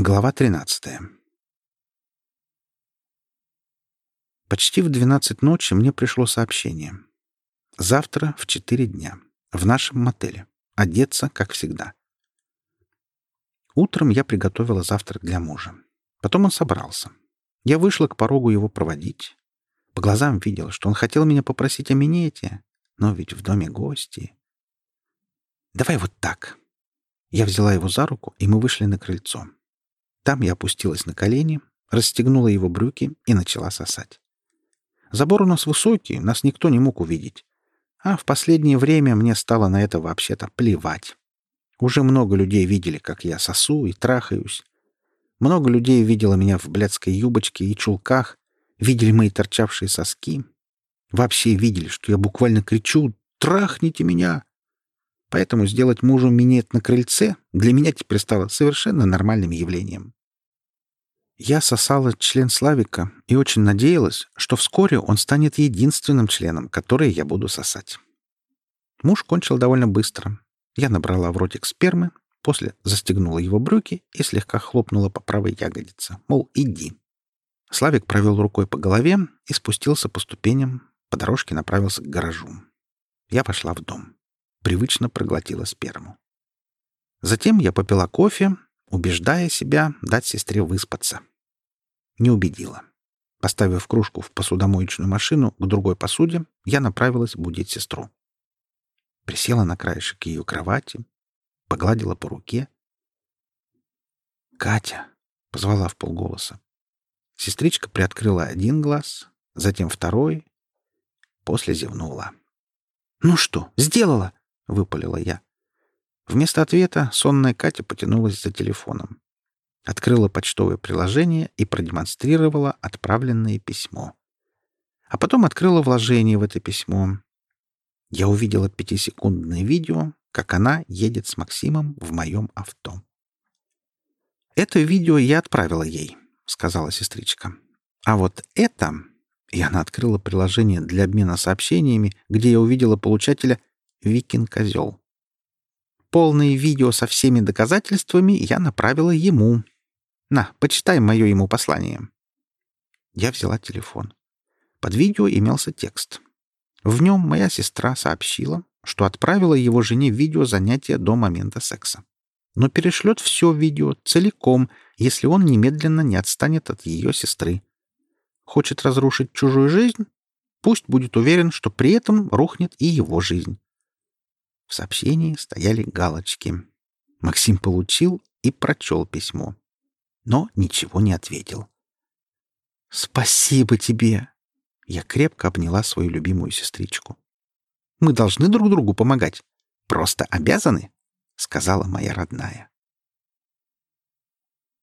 Глава 13. Почти в 12 ночи мне пришло сообщение. Завтра в 4 дня. В нашем мотеле. Одеться, как всегда. Утром я приготовила завтрак для мужа. Потом он собрался. Я вышла к порогу его проводить. По глазам видела, что он хотел меня попросить о минете, но ведь в доме гости. «Давай вот так». Я взяла его за руку, и мы вышли на крыльцо. Там я опустилась на колени, расстегнула его брюки и начала сосать. Забор у нас высокий, нас никто не мог увидеть. А в последнее время мне стало на это вообще-то плевать. Уже много людей видели, как я сосу и трахаюсь. Много людей видело меня в блядской юбочке и чулках, видели мои торчавшие соски. Вообще видели, что я буквально кричу «Трахните меня!». Поэтому сделать мужу минет на крыльце для меня теперь стало совершенно нормальным явлением. Я сосала член Славика и очень надеялась, что вскоре он станет единственным членом, который я буду сосать. Муж кончил довольно быстро. Я набрала в ротик спермы, после застегнула его брюки и слегка хлопнула по правой ягодице, мол, иди. Славик провел рукой по голове и спустился по ступеням, по дорожке направился к гаражу. Я пошла в дом. Привычно проглотила сперму. Затем я попила кофе, убеждая себя дать сестре выспаться. Не убедила. Поставив кружку в посудомоечную машину к другой посуде, я направилась будить сестру. Присела на краешек ее кровати, погладила по руке. «Катя!» — позвала в полголоса. Сестричка приоткрыла один глаз, затем второй, после зевнула. «Ну что, сделала?» — выпалила я. Вместо ответа сонная Катя потянулась за телефоном. Открыла почтовое приложение и продемонстрировала отправленное письмо. А потом открыла вложение в это письмо. Я увидела пятисекундное видео, как она едет с Максимом в моем авто. «Это видео я отправила ей», — сказала сестричка. «А вот это...» И она открыла приложение для обмена сообщениями, где я увидела получателя «Викин-козел». Полное видео со всеми доказательствами я направила ему. На, почитай мое ему послание. Я взяла телефон. Под видео имелся текст. В нем моя сестра сообщила, что отправила его жене видео занятия до момента секса. Но перешлет все видео целиком, если он немедленно не отстанет от ее сестры. Хочет разрушить чужую жизнь? Пусть будет уверен, что при этом рухнет и его жизнь. В сообщении стояли галочки. Максим получил и прочел письмо. Но ничего не ответил. «Спасибо тебе!» Я крепко обняла свою любимую сестричку. «Мы должны друг другу помогать. Просто обязаны», — сказала моя родная.